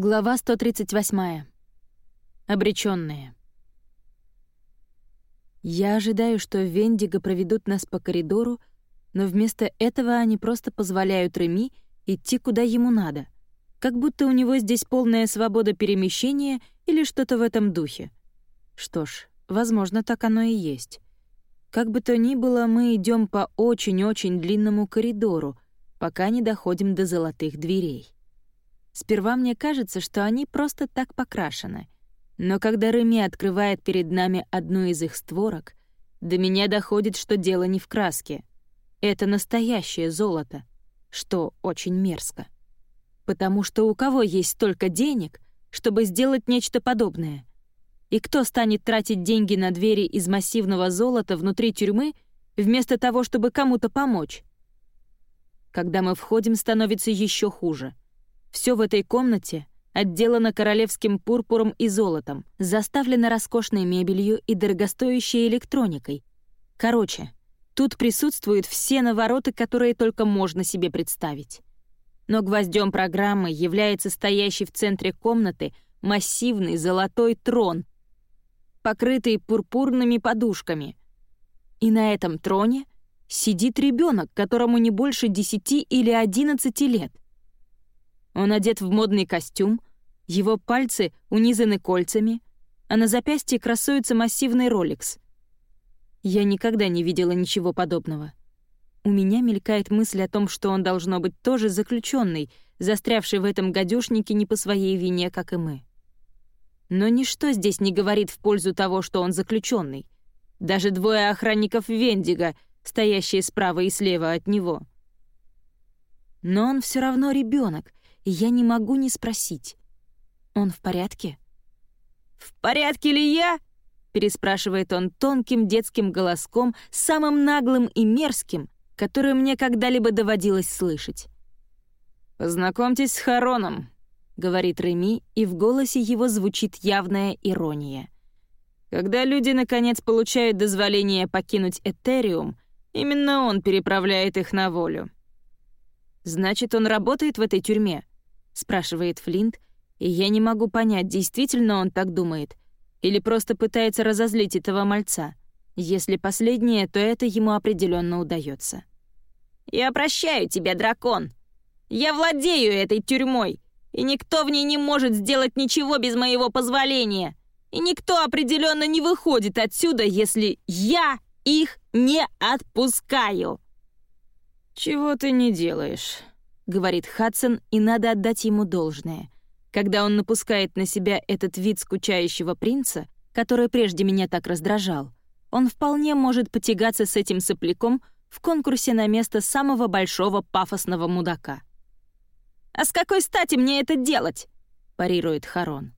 Глава 138. Обречённые. Я ожидаю, что Вендиго проведут нас по коридору, но вместо этого они просто позволяют Реми идти куда ему надо, как будто у него здесь полная свобода перемещения или что-то в этом духе. Что ж, возможно, так оно и есть. Как бы то ни было, мы идем по очень-очень длинному коридору, пока не доходим до золотых дверей. Сперва мне кажется, что они просто так покрашены. Но когда Реми открывает перед нами одну из их створок, до меня доходит, что дело не в краске. Это настоящее золото, что очень мерзко. Потому что у кого есть столько денег, чтобы сделать нечто подобное? И кто станет тратить деньги на двери из массивного золота внутри тюрьмы, вместо того, чтобы кому-то помочь? Когда мы входим, становится еще хуже — все в этой комнате отделано королевским пурпуром и золотом, заставлено роскошной мебелью и дорогостоящей электроникой. Короче, тут присутствуют все навороты, которые только можно себе представить. Но гвоздем программы является стоящий в центре комнаты массивный золотой трон, покрытый пурпурными подушками. И на этом троне сидит ребенок, которому не больше 10 или 11 лет — он одет в модный костюм, его пальцы унизаны кольцами, а на запястье красуется массивный роликс. Я никогда не видела ничего подобного. У меня мелькает мысль о том, что он должно быть тоже заключенный, застрявший в этом гадюшнике не по своей вине, как и мы. Но ничто здесь не говорит в пользу того, что он заключенный. Даже двое охранников Вендига, стоящие справа и слева от него. Но он все равно ребенок, и я не могу не спросить. «Он в порядке?» «В порядке ли я?» — переспрашивает он тонким детским голоском, самым наглым и мерзким, который мне когда-либо доводилось слышать. «Познакомьтесь с Хароном», — говорит Реми, и в голосе его звучит явная ирония. Когда люди, наконец, получают дозволение покинуть Этериум, именно он переправляет их на волю. «Значит, он работает в этой тюрьме?» Спрашивает Флинт, и я не могу понять, действительно он так думает или просто пытается разозлить этого мальца. Если последнее, то это ему определенно удается. «Я прощаю тебя, дракон. Я владею этой тюрьмой, и никто в ней не может сделать ничего без моего позволения. И никто определенно не выходит отсюда, если я их не отпускаю». «Чего ты не делаешь?» Говорит Хадсон, и надо отдать ему должное. Когда он напускает на себя этот вид скучающего принца, который прежде меня так раздражал, он вполне может потягаться с этим сопляком в конкурсе на место самого большого пафосного мудака. «А с какой стати мне это делать?» — парирует Харон.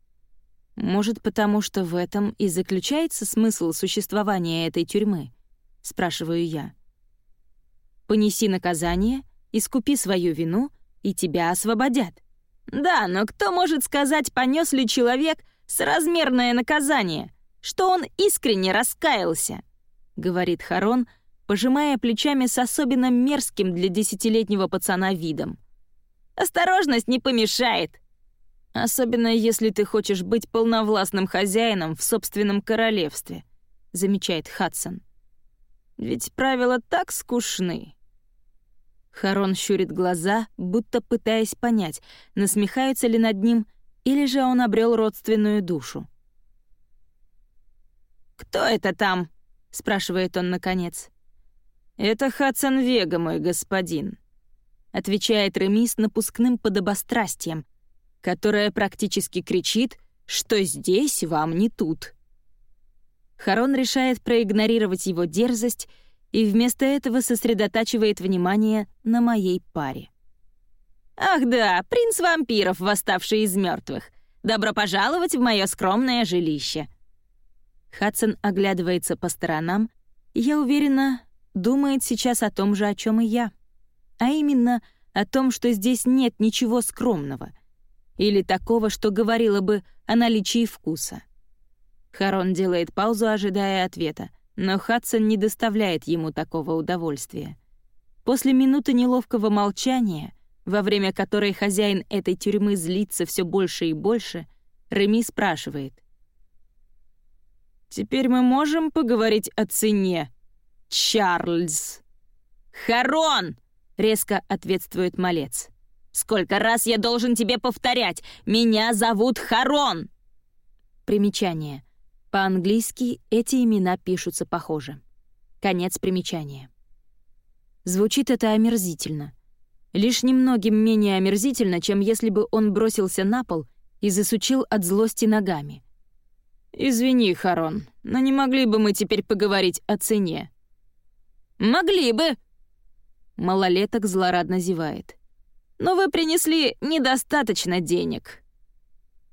«Может, потому что в этом и заключается смысл существования этой тюрьмы?» — спрашиваю я. «Понеси наказание искупи свою вину, и тебя освободят. Да, но кто может сказать, понес ли человек соразмерное наказание, что он искренне раскаялся? Говорит Харон, пожимая плечами с особенно мерзким для десятилетнего пацана видом. Осторожность не помешает. Особенно если ты хочешь быть полновластным хозяином в собственном королевстве, замечает Хадсон. Ведь правила так скучны. Харон щурит глаза, будто пытаясь понять, насмехаются ли над ним, или же он обрел родственную душу. «Кто это там?» — спрашивает он наконец. «Это Хадсон Вега, мой господин», — отвечает Реми с напускным подобострастием, которое практически кричит, что здесь вам не тут. Харон решает проигнорировать его дерзость и вместо этого сосредотачивает внимание на моей паре. «Ах да, принц вампиров, восставший из мертвых. Добро пожаловать в мое скромное жилище!» Хадсон оглядывается по сторонам, и я уверена, думает сейчас о том же, о чем и я. А именно о том, что здесь нет ничего скромного. Или такого, что говорило бы о наличии вкуса. Харон делает паузу, ожидая ответа — но Хадсон не доставляет ему такого удовольствия. После минуты неловкого молчания во время которой хозяин этой тюрьмы злится все больше и больше, Реми спрашивает. «Теперь мы можем поговорить о цене, Чарльз?» «Харон!» — резко ответствует малец. «Сколько раз я должен тебе повторять? Меня зовут Харон!» Примечание. По-английски эти имена пишутся похоже. Конец примечания. Звучит это омерзительно. Лишь немногим менее омерзительно, чем если бы он бросился на пол и засучил от злости ногами. «Извини, Харон, но не могли бы мы теперь поговорить о цене?» «Могли бы!» Малолеток злорадно зевает. «Но вы принесли недостаточно денег».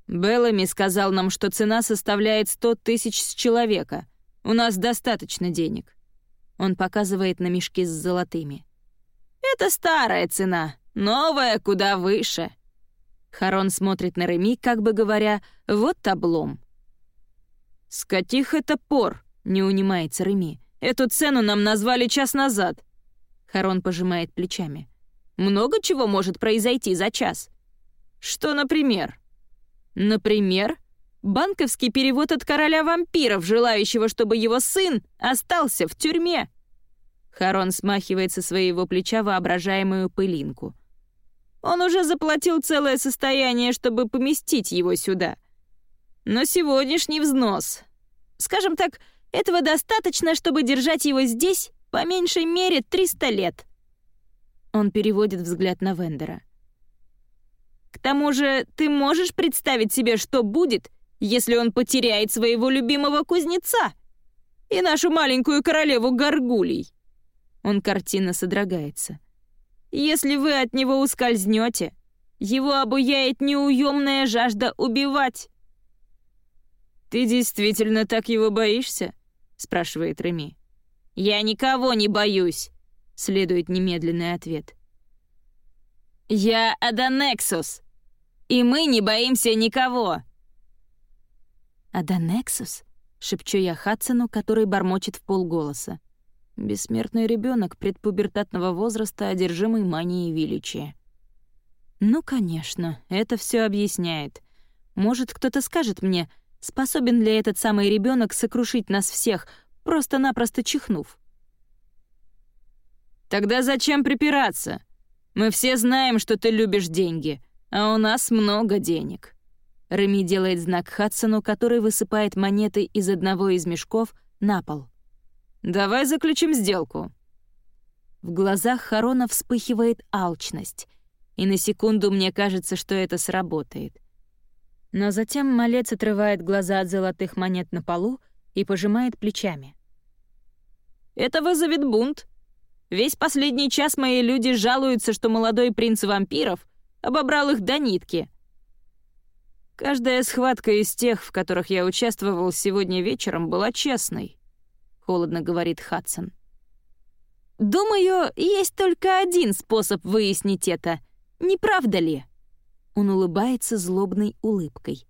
Беллами сказал нам, что цена составляет сто тысяч с человека. У нас достаточно денег. Он показывает на мешки с золотыми. «Это старая цена, новая куда выше». Харон смотрит на Реми, как бы говоря, «вот облом». «Скотих это пор», — не унимается Реми. «Эту цену нам назвали час назад». Харон пожимает плечами. «Много чего может произойти за час». «Что, например?» «Например?» банковский перевод от короля вампиров, желающего, чтобы его сын остался в тюрьме. Харон смахивает со своего плеча воображаемую пылинку. Он уже заплатил целое состояние, чтобы поместить его сюда. Но сегодняшний взнос... Скажем так, этого достаточно, чтобы держать его здесь по меньшей мере 300 лет. Он переводит взгляд на Вендера. К тому же, ты можешь представить себе, что будет, если он потеряет своего любимого кузнеца и нашу маленькую королеву Гаргулей?» Он картинно содрогается. «Если вы от него ускользнете, его обуяет неуемная жажда убивать». «Ты действительно так его боишься?» — спрашивает Реми. «Я никого не боюсь», — следует немедленный ответ. «Я Аданексус, и мы не боимся никого», «Аданексус?» — шепчу я Хадсону, который бормочет в полголоса. Бессмертный ребенок предпубертатного возраста, одержимый манией величия. Ну, конечно, это все объясняет. Может, кто-то скажет мне, способен ли этот самый ребенок сокрушить нас всех, просто-напросто чихнув. «Тогда зачем припираться? Мы все знаем, что ты любишь деньги, а у нас много денег». Реми делает знак Хадсону, который высыпает монеты из одного из мешков на пол. «Давай заключим сделку». В глазах Харона вспыхивает алчность, и на секунду мне кажется, что это сработает. Но затем малец отрывает глаза от золотых монет на полу и пожимает плечами. «Это вызовет бунт. Весь последний час мои люди жалуются, что молодой принц вампиров обобрал их до нитки», Каждая схватка из тех, в которых я участвовал сегодня вечером, была честной», — холодно говорит Хадсон. «Думаю, есть только один способ выяснить это. Не правда ли?» Он улыбается злобной улыбкой.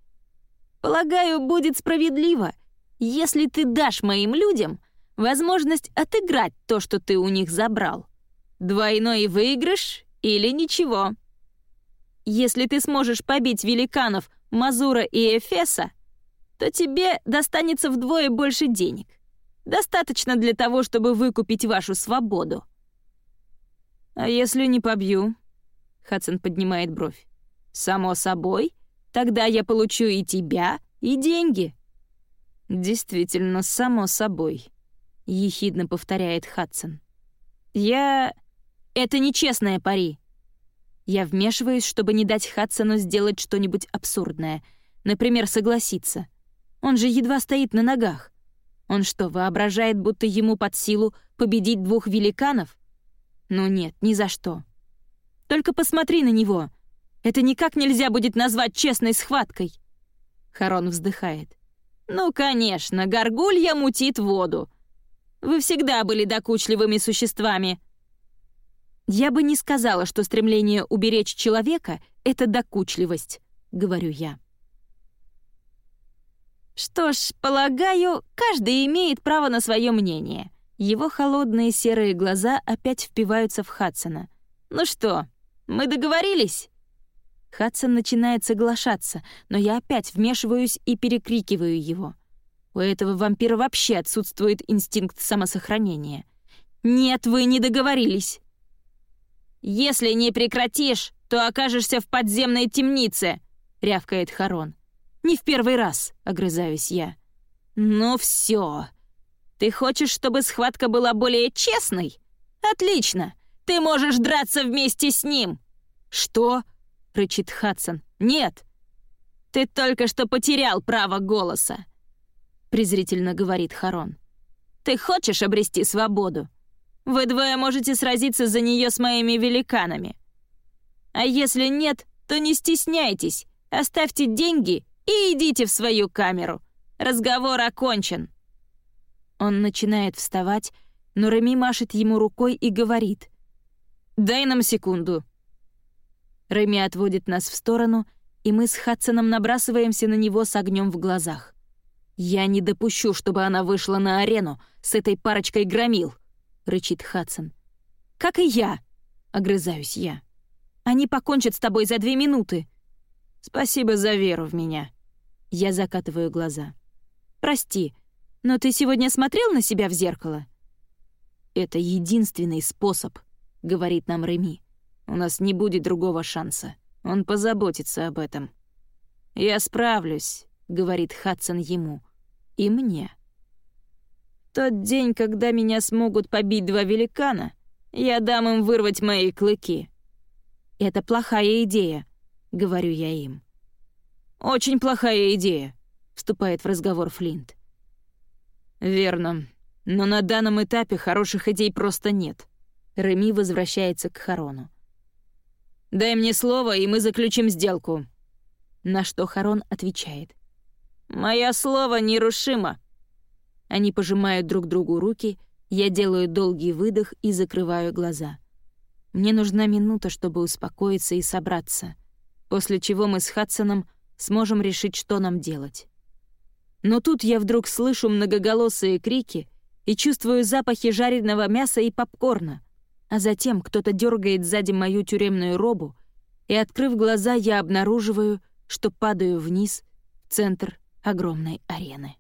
«Полагаю, будет справедливо, если ты дашь моим людям возможность отыграть то, что ты у них забрал. Двойной выигрыш или ничего. Если ты сможешь побить великанов Мазура и Эфеса, то тебе достанется вдвое больше денег. Достаточно для того, чтобы выкупить вашу свободу. А если не побью? Хадсон поднимает бровь. Само собой, тогда я получу и тебя, и деньги. Действительно, само собой, ехидно повторяет Хадсон. Я... Это нечестная пари. Я вмешиваюсь, чтобы не дать Хадсону сделать что-нибудь абсурдное. Например, согласиться. Он же едва стоит на ногах. Он что, воображает, будто ему под силу победить двух великанов? Ну нет, ни за что. Только посмотри на него. Это никак нельзя будет назвать честной схваткой. Харон вздыхает. Ну, конечно, горгулья мутит воду. Вы всегда были докучливыми существами. «Я бы не сказала, что стремление уберечь человека — это докучливость», — говорю я. Что ж, полагаю, каждый имеет право на свое мнение. Его холодные серые глаза опять впиваются в Хадсона. Ну что, Мы договорились?» Хадсон начинает соглашаться, но я опять вмешиваюсь и перекрикиваю его. У этого вампира вообще отсутствует инстинкт самосохранения. «Нет, вы не договорились!» «Если не прекратишь, то окажешься в подземной темнице!» — рявкает Харон. «Не в первый раз», — огрызаюсь я. «Ну все. Ты хочешь, чтобы схватка была более честной? Отлично! Ты можешь драться вместе с ним!» «Что?» — рычит Хадсон. «Нет! Ты только что потерял право голоса!» презрительно говорит Харон. «Ты хочешь обрести свободу? Вы двое можете сразиться за нее с моими великанами. А если нет, то не стесняйтесь, оставьте деньги и идите в свою камеру. Разговор окончен». Он начинает вставать, но Реми машет ему рукой и говорит. «Дай нам секунду». Реми отводит нас в сторону, и мы с Хадсоном набрасываемся на него с огнем в глазах. «Я не допущу, чтобы она вышла на арену с этой парочкой громил», — рычит Хадсон. «Как и я», — огрызаюсь я. «Они покончат с тобой за две минуты». «Спасибо за веру в меня». Я закатываю глаза. «Прости, но ты сегодня смотрел на себя в зеркало?» «Это единственный способ», — говорит нам Реми. «У нас не будет другого шанса. Он позаботится об этом». «Я справлюсь», — говорит Хадсон ему и мне. Тот день, когда меня смогут побить два великана, я дам им вырвать мои клыки. Это плохая идея, говорю я им. Очень плохая идея, вступает в разговор Флинт. Верно, но на данном этапе хороших идей просто нет. Реми возвращается к Харону. «Дай мне слово, и мы заключим сделку». На что Харон отвечает. «Мое слово нерушимо!» Они пожимают друг другу руки, я делаю долгий выдох и закрываю глаза. Мне нужна минута, чтобы успокоиться и собраться, после чего мы с Хадсоном сможем решить, что нам делать. Но тут я вдруг слышу многоголосые крики и чувствую запахи жареного мяса и попкорна, а затем кто-то дергает сзади мою тюремную робу, и, открыв глаза, я обнаруживаю, что падаю вниз в центр огромной арены.